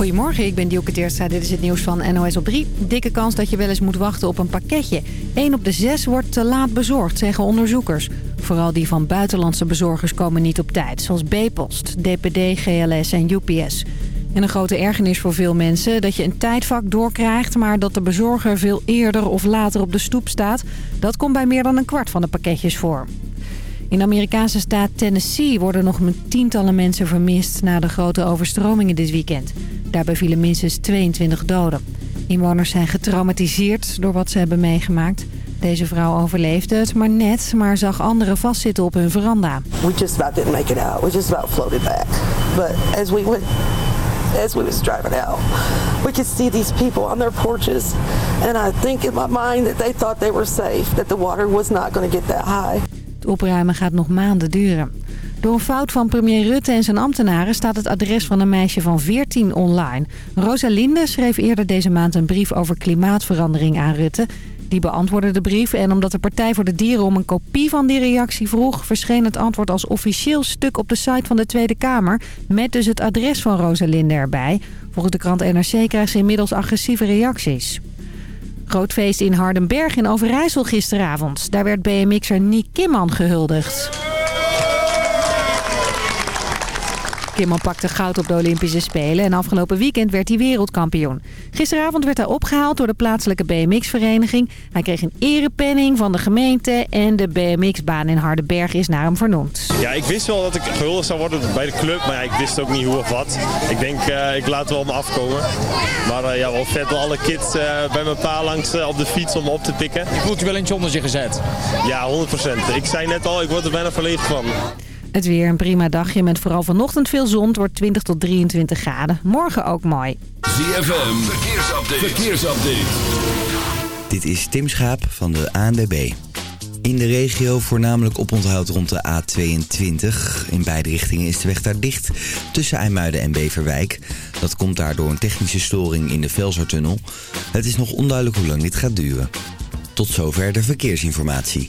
Goedemorgen, ik ben Dielke Teerstra. Dit is het nieuws van NOS op 3. Dikke kans dat je wel eens moet wachten op een pakketje. 1 op de 6 wordt te laat bezorgd, zeggen onderzoekers. Vooral die van buitenlandse bezorgers komen niet op tijd. Zoals B-Post, DPD, GLS en UPS. En een grote ergernis voor veel mensen dat je een tijdvak doorkrijgt... maar dat de bezorger veel eerder of later op de stoep staat. Dat komt bij meer dan een kwart van de pakketjes voor. In de Amerikaanse staat Tennessee worden nog tientallen mensen vermist... na de grote overstromingen dit weekend. Daarbij vielen minstens 22 doden. Inwoners zijn getraumatiseerd door wat ze hebben meegemaakt. Deze vrouw overleefde het maar net, maar zag anderen vastzitten op hun veranda. We just about didn't make it out. We just about floated back. But as we went as we was driving out, we could see these people on their porches. And I think in my mind that they thought they were safe, that the water was not going to get that high. Het opruimen gaat nog maanden duren. Door een fout van premier Rutte en zijn ambtenaren staat het adres van een meisje van 14 online. Rosalinde schreef eerder deze maand een brief over klimaatverandering aan Rutte. Die beantwoordde de brief en omdat de Partij voor de Dieren om een kopie van die reactie vroeg... verscheen het antwoord als officieel stuk op de site van de Tweede Kamer... met dus het adres van Rosalinde erbij. Volgens de krant NRC krijgt ze inmiddels agressieve reacties. Groot feest in Hardenberg in Overijssel gisteravond. Daar werd BMX'er Nick Kimman gehuldigd. Kimman pakte goud op de Olympische Spelen en afgelopen weekend werd hij wereldkampioen. Gisteravond werd hij opgehaald door de plaatselijke BMX-vereniging. Hij kreeg een erepenning van de gemeente en de BMX-baan in Hardenberg is naar hem vernoemd. Ja, ik wist wel dat ik gehuldigd zou worden bij de club, maar ik wist ook niet hoe of wat. Ik denk, uh, ik laat wel me afkomen. Maar uh, ja, wel vet alle kids uh, bij mijn pa langs op de fiets om me op te tikken. Je voelt je wel eentje onder je gezet? Ja, 100%. Ik zei net al, ik word er bijna verleefd van. Het weer een prima dagje met vooral vanochtend veel zon. Het wordt 20 tot 23 graden. Morgen ook mooi. ZFM, verkeersupdate. verkeersupdate. Dit is Tim Schaap van de ANWB. In de regio voornamelijk oponthoud rond de A22. In beide richtingen is de weg daar dicht tussen IJmuiden en Beverwijk. Dat komt daardoor een technische storing in de Velsertunnel. Het is nog onduidelijk hoe lang dit gaat duren. Tot zover de verkeersinformatie.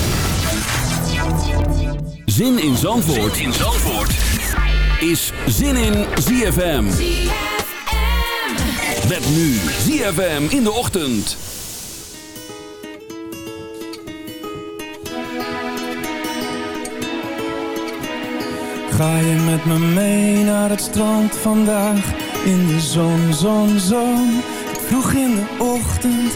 Zin in Zandvoort, in Zandvoort. is Zin in ZFM. Met nu ZFM in de ochtend. Ga je met me mee naar het strand vandaag? In de zon, zon, zon. Vroeg in de ochtend.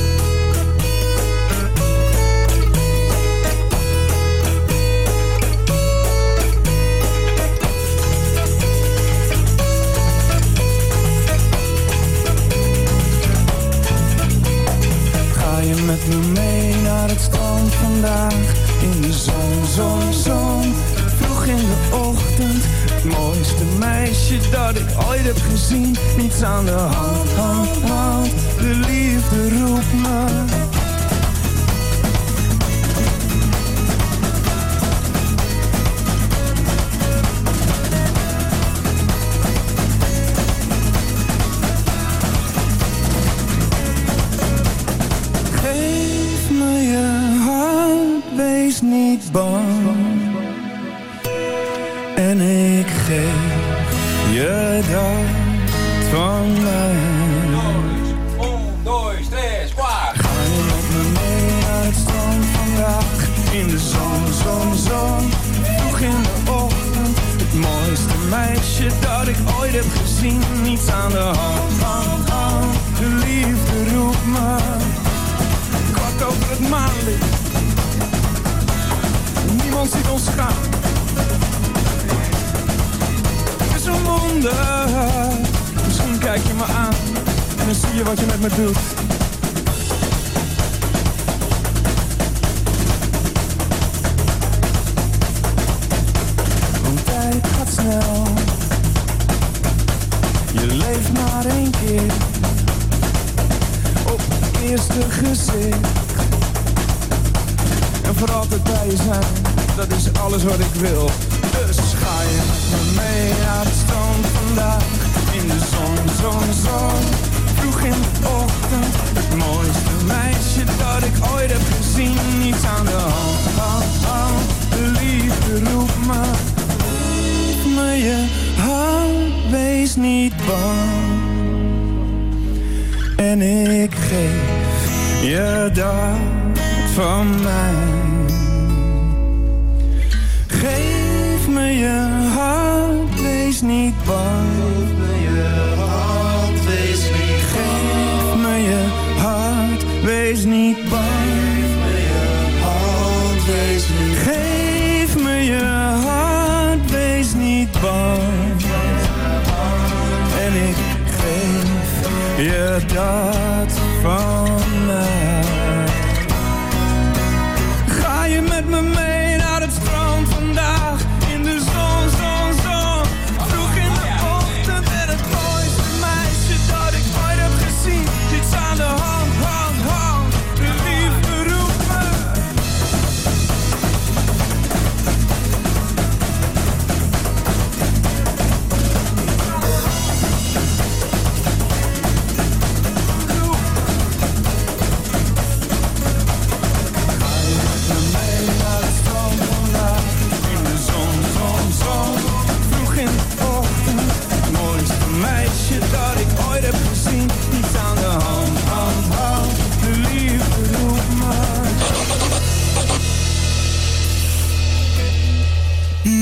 on the home Je leeft maar één keer. Op het eerste gezicht. En voor altijd bij je zijn. Dat is alles wat ik wil. Dus ga je me mee naar de vandaag. In de zon, zon, zon. Vroeg in de ochtend. Het mooiste meisje dat ik ooit heb gezien. Niets aan de hand, hand, hand De liefde roep me. Roep me je hand wees niet en ik geef je dat van mij. Geef me je hart, wees niet bang. Geef me je hart, wees niet bang. Geef me je hart, wees niet Oh.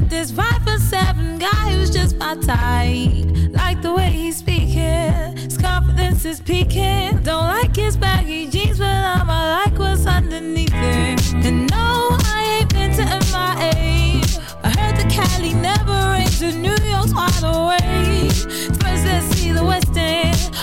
Met this five for seven guy who's just my type. Like the way he's speaking, his confidence is peaking. Don't like his baggy jeans, but I'ma like what's underneath it. And no, I ain't been to MIA. I heard the Cali never rains and New York's wide awake.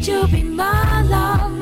You be my lover?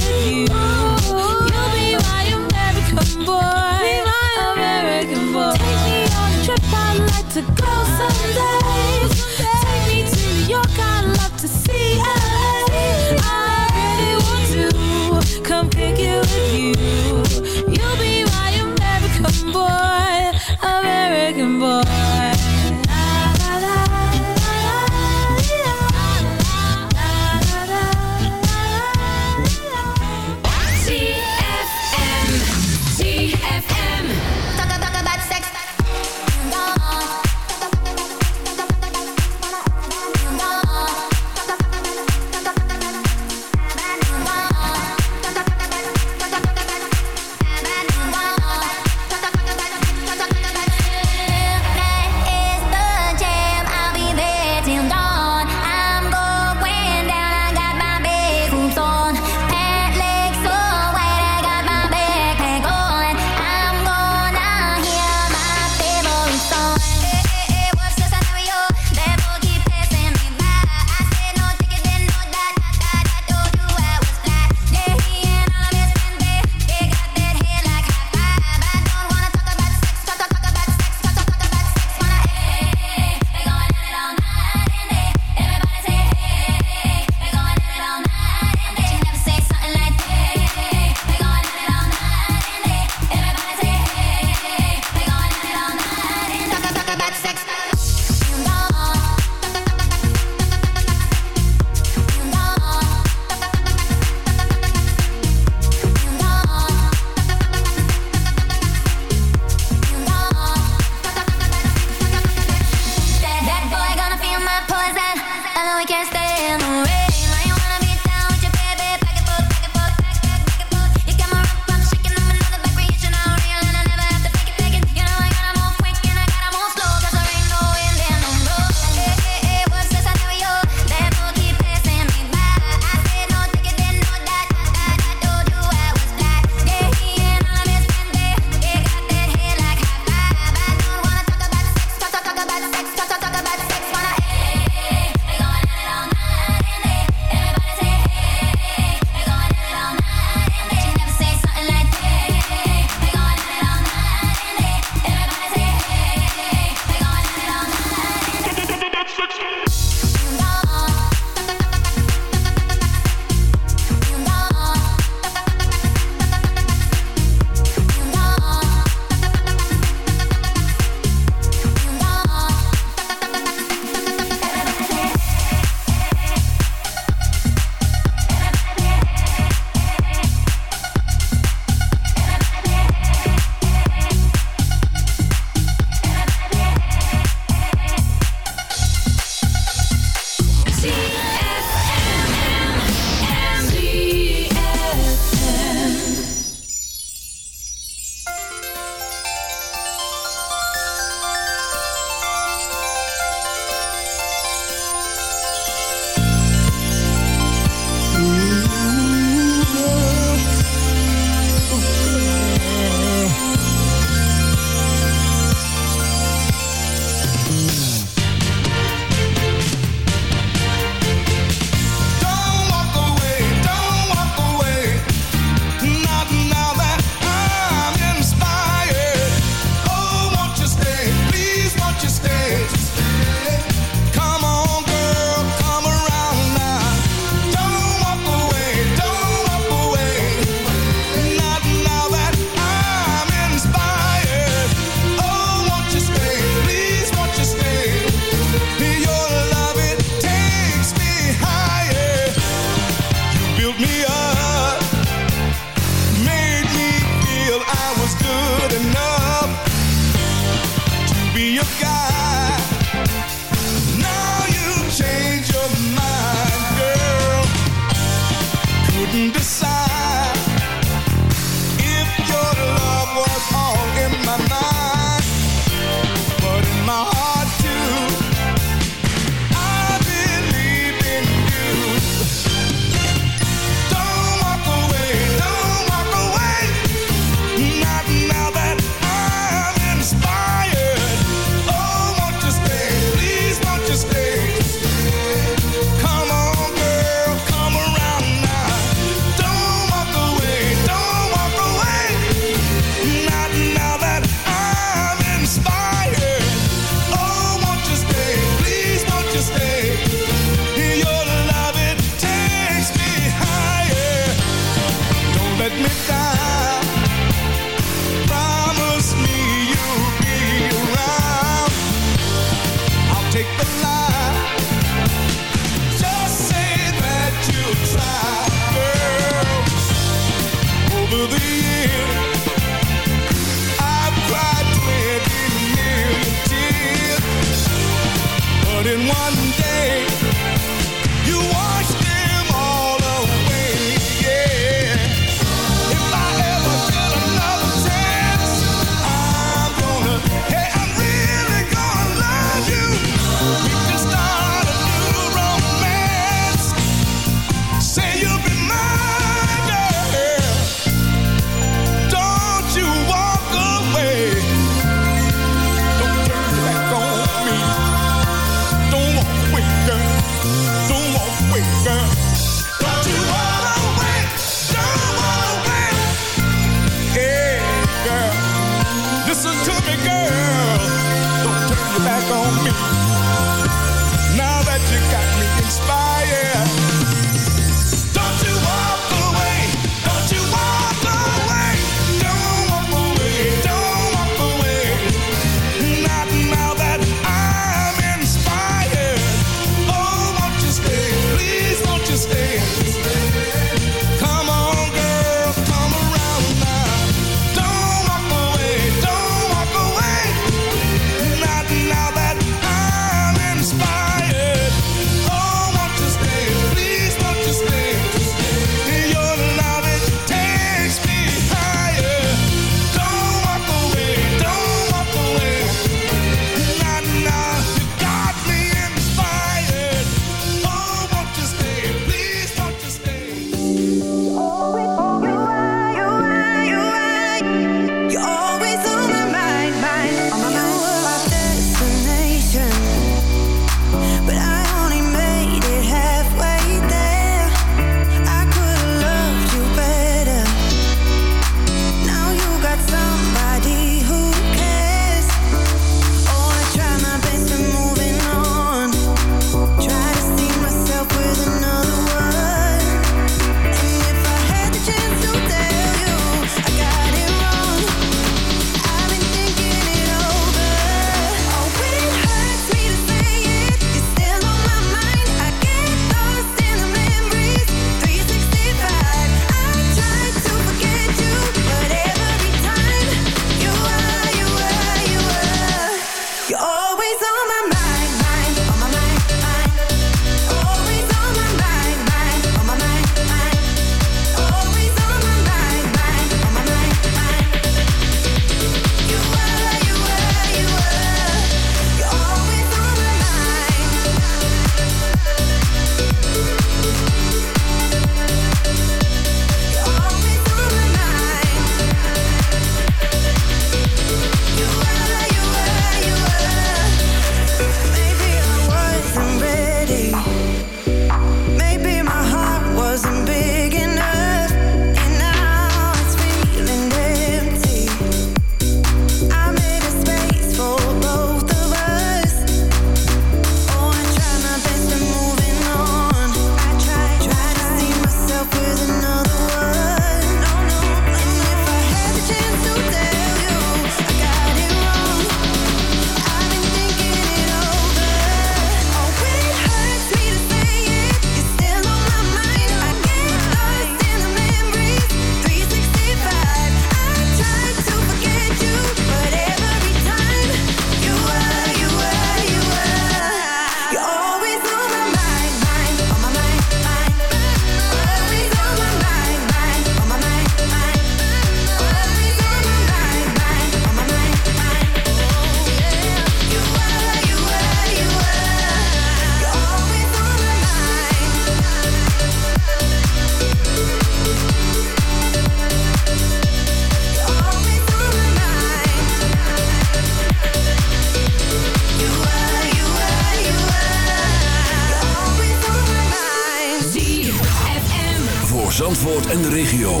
En de regio.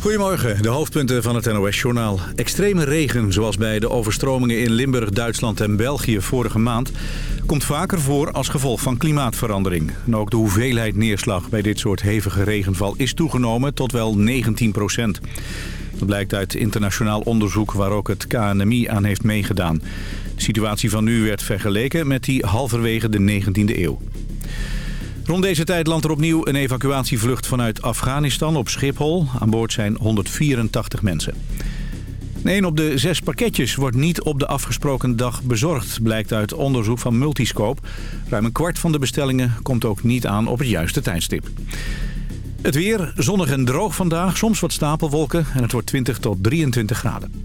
Goedemorgen, de hoofdpunten van het NOS-journaal. Extreme regen, zoals bij de overstromingen in Limburg, Duitsland en België vorige maand... komt vaker voor als gevolg van klimaatverandering. En ook de hoeveelheid neerslag bij dit soort hevige regenval is toegenomen tot wel 19 procent. Dat blijkt uit internationaal onderzoek waar ook het KNMI aan heeft meegedaan. De situatie van nu werd vergeleken met die halverwege de 19e eeuw. Rond deze tijd landt er opnieuw een evacuatievlucht vanuit Afghanistan op Schiphol. Aan boord zijn 184 mensen. Een op de zes pakketjes wordt niet op de afgesproken dag bezorgd, blijkt uit onderzoek van Multiscope. Ruim een kwart van de bestellingen komt ook niet aan op het juiste tijdstip. Het weer, zonnig en droog vandaag, soms wat stapelwolken en het wordt 20 tot 23 graden.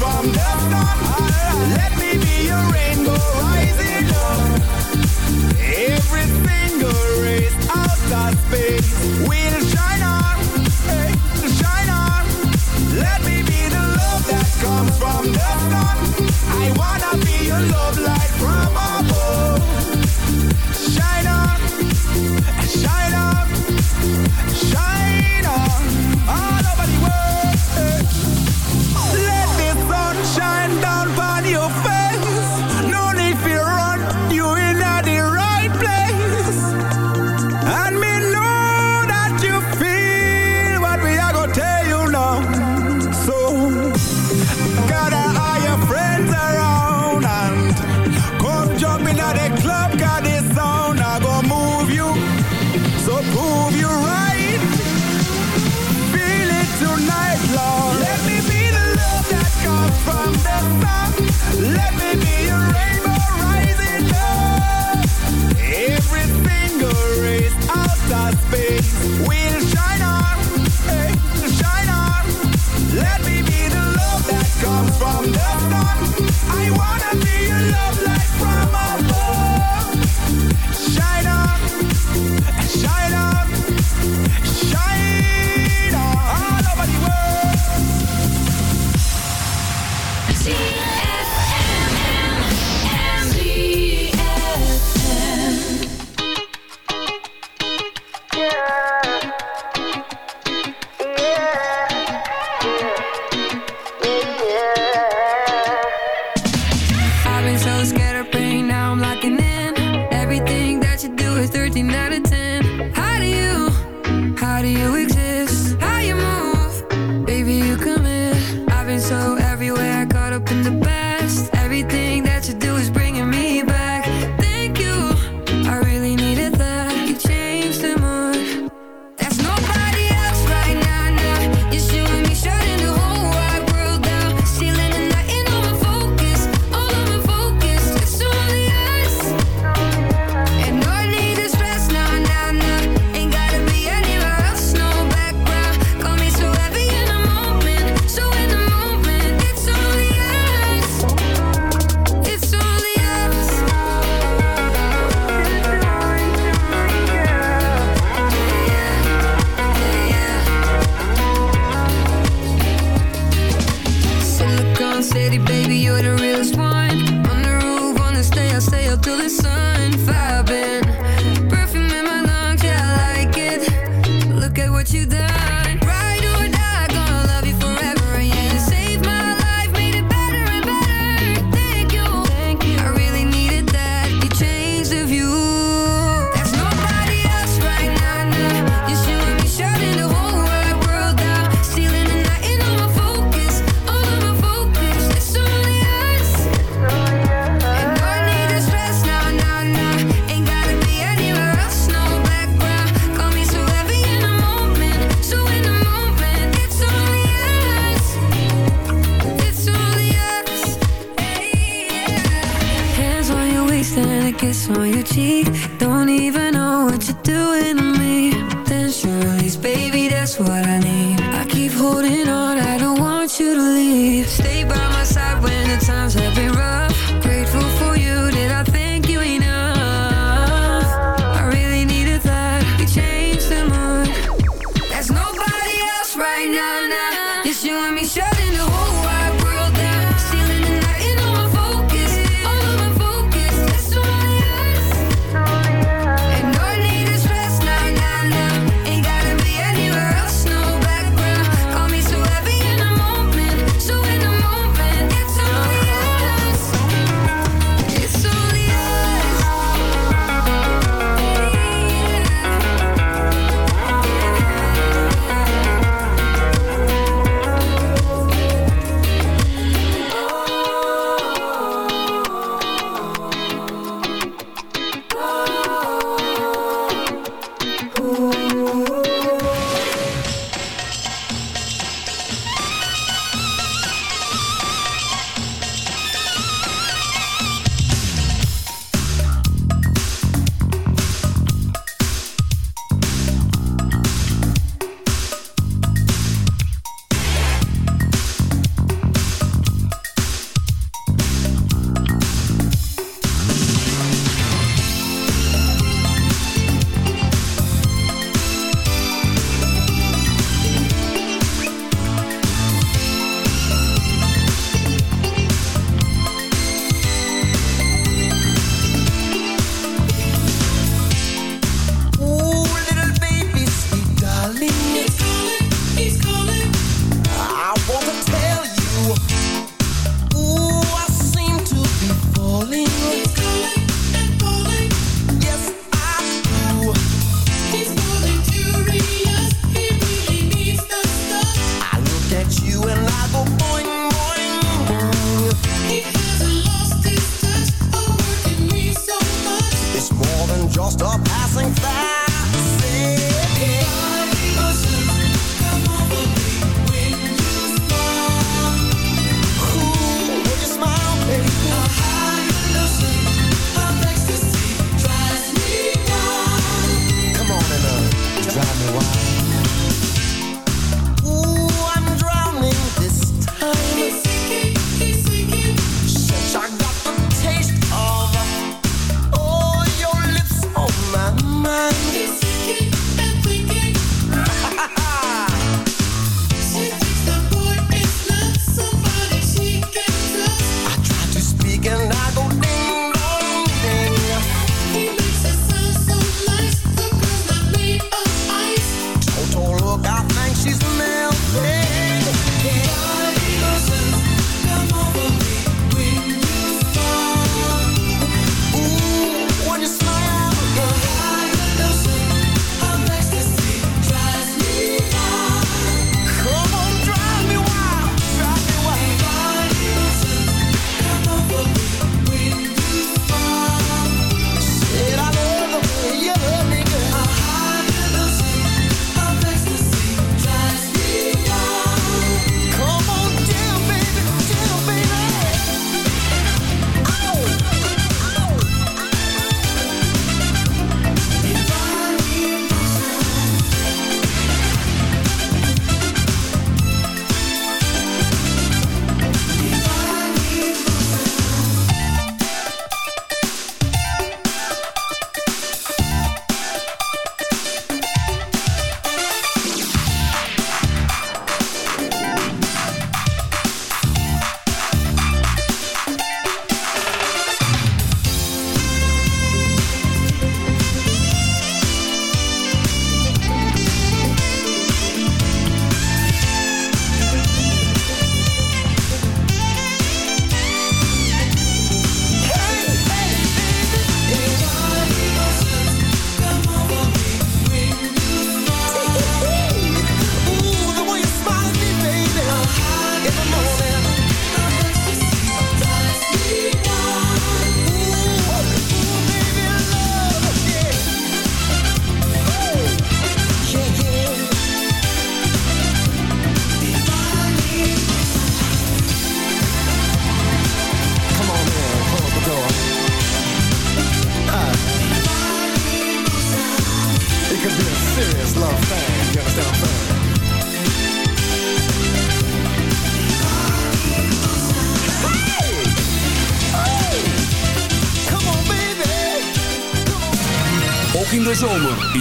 From the sun.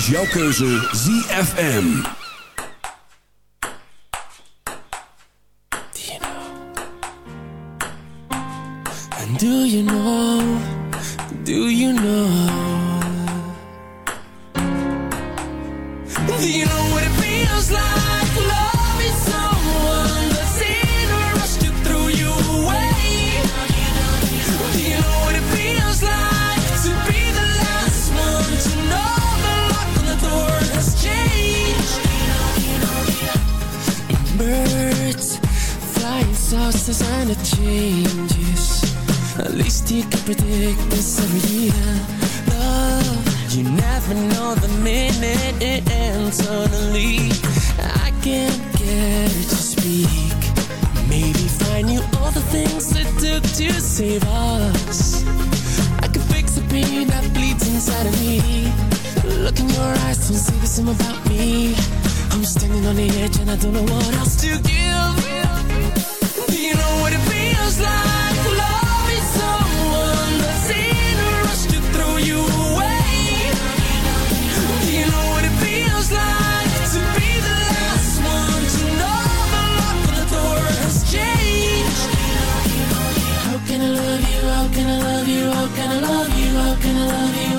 Jouw keuze ZFM. Took to save us. I could fix the pain that bleeds inside of me. Look in your eyes, don't say the same about me. I'm standing on the edge and I don't know what else to give. Do you know what it feels like? Can I love you? How can I love you?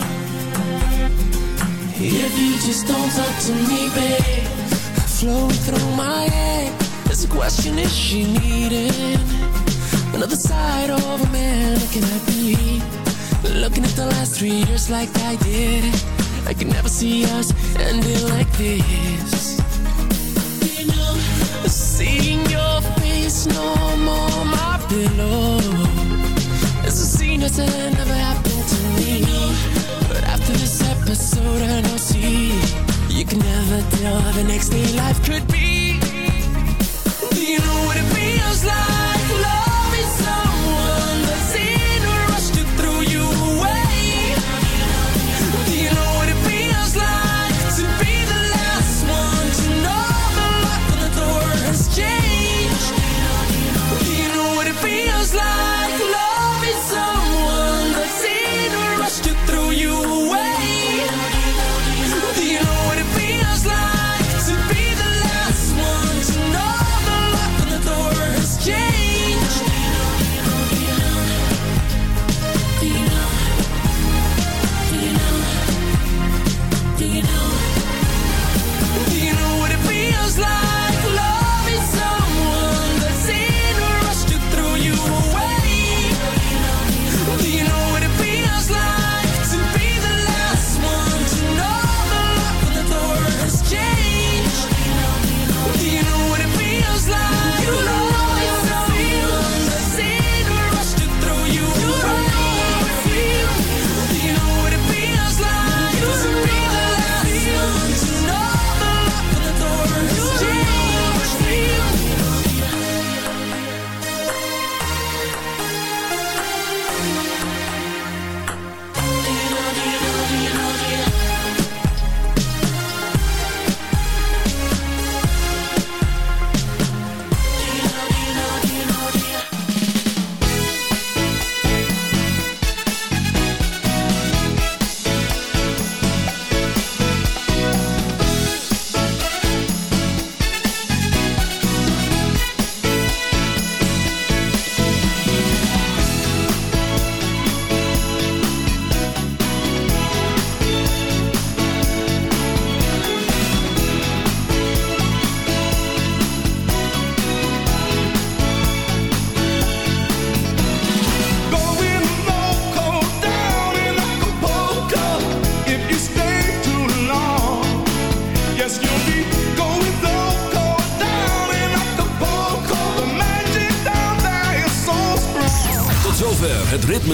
If you just don't talk to me, babe, flowing through my head. There's a question: Is she needing another side of a man? Can I be looking at the last three years like I did? I can never see us ending like this. Seeing your face no more my pillow. It's a never happened to me. But after this episode, I know, see, you can never tell how the next day life could be. Do you know what it feels like? Loving